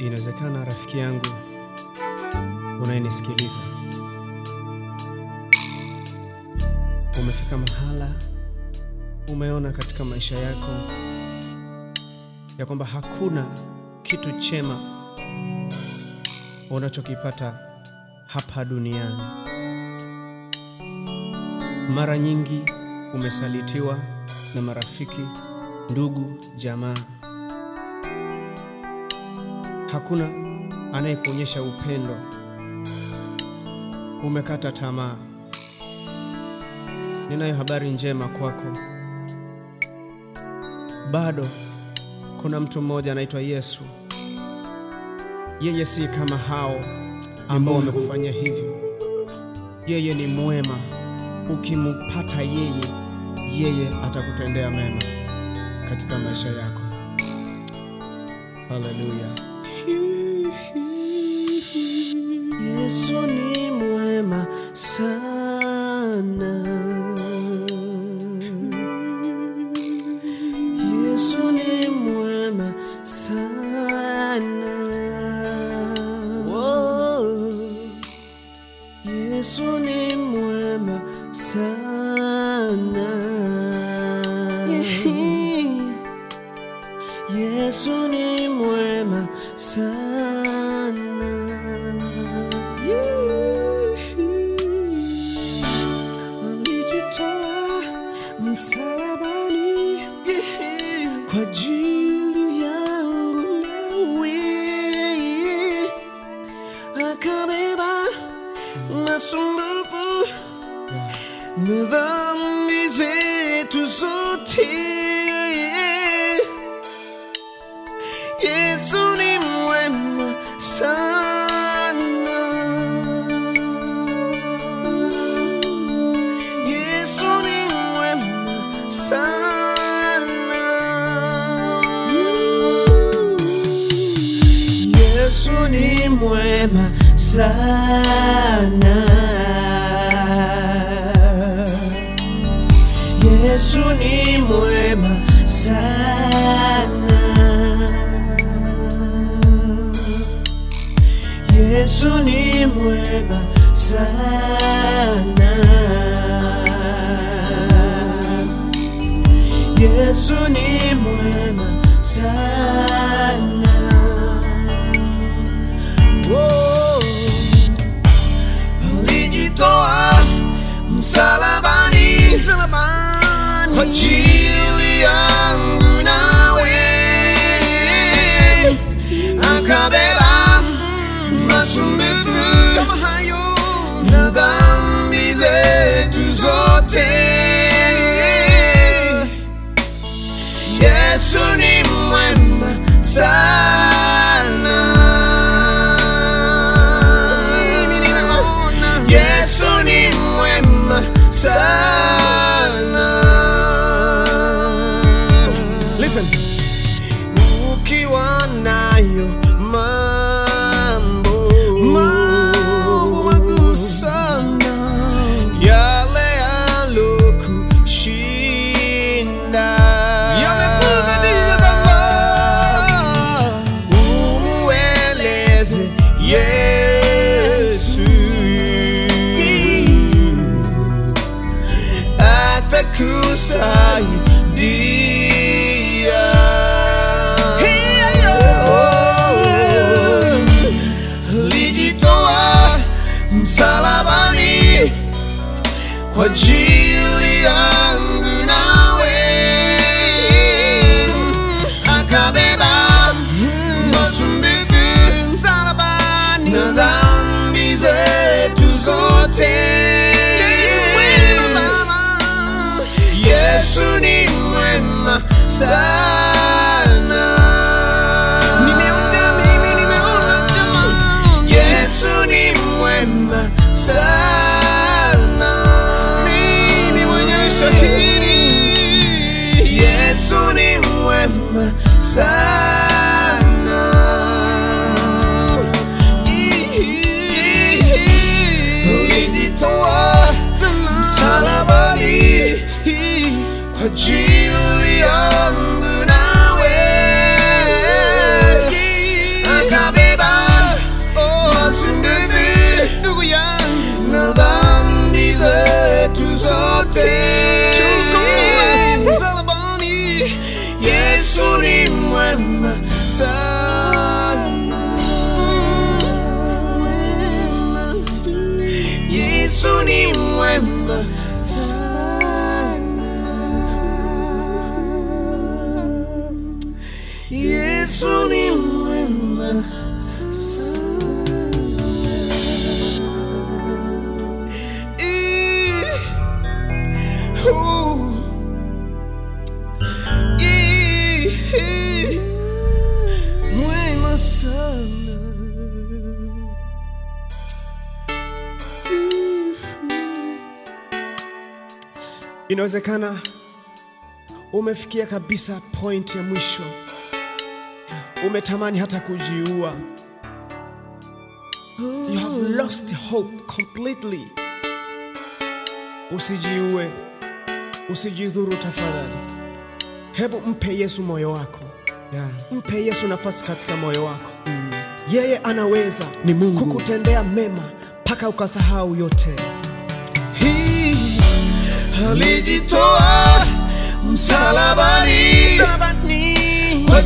Inawezekana rafiki yangu unayenisikiliza umefika mahala umeona katika maisha yako ya kwamba hakuna kitu chema unachokipata hapa duniani. Mara nyingi umesalitiwa na marafiki, ndugu, jamaa. Hakuna anayekuonyesha upendo. Umekata tamaa. Ninayo habari njema kwako. Bado kuna mtu mmoja anaitwa Yesu. Yeye si kama hao ambao wamekufanyia hivyo. Yeye ni mwema. Ukimpata yeye, yeye atakutendea mema katika maisha yako. Haleluya! Yesu ni mwema sana. Yesu ni mwema sana. Oh. Yesu ni mwema sana. Yesu ni mwema sana. acababa M'assommava Me va amuser tout mwema sana. Yesu ni mwema sana. Yesu ni mwema sana. Yesu ni mwema sana. But. ku say dia Lijitoa msalabani kwa ajili yangu nawe akabeba masumbifu msalabani 去。Yesu ni mwema. Inawezekana umefikia kabisa point ya mwisho, umetamani hata kujiua. You have lost hope completely. Usijiue, usijidhuru tafadhali. Hebu mpe Yesu moyo wako, Yeah. mpe Yesu nafasi katika moyo wako. Yeye anaweza Ni Mungu. kukutendea mema mpaka ukasahau yote. Hii alijitoa msalabani kwa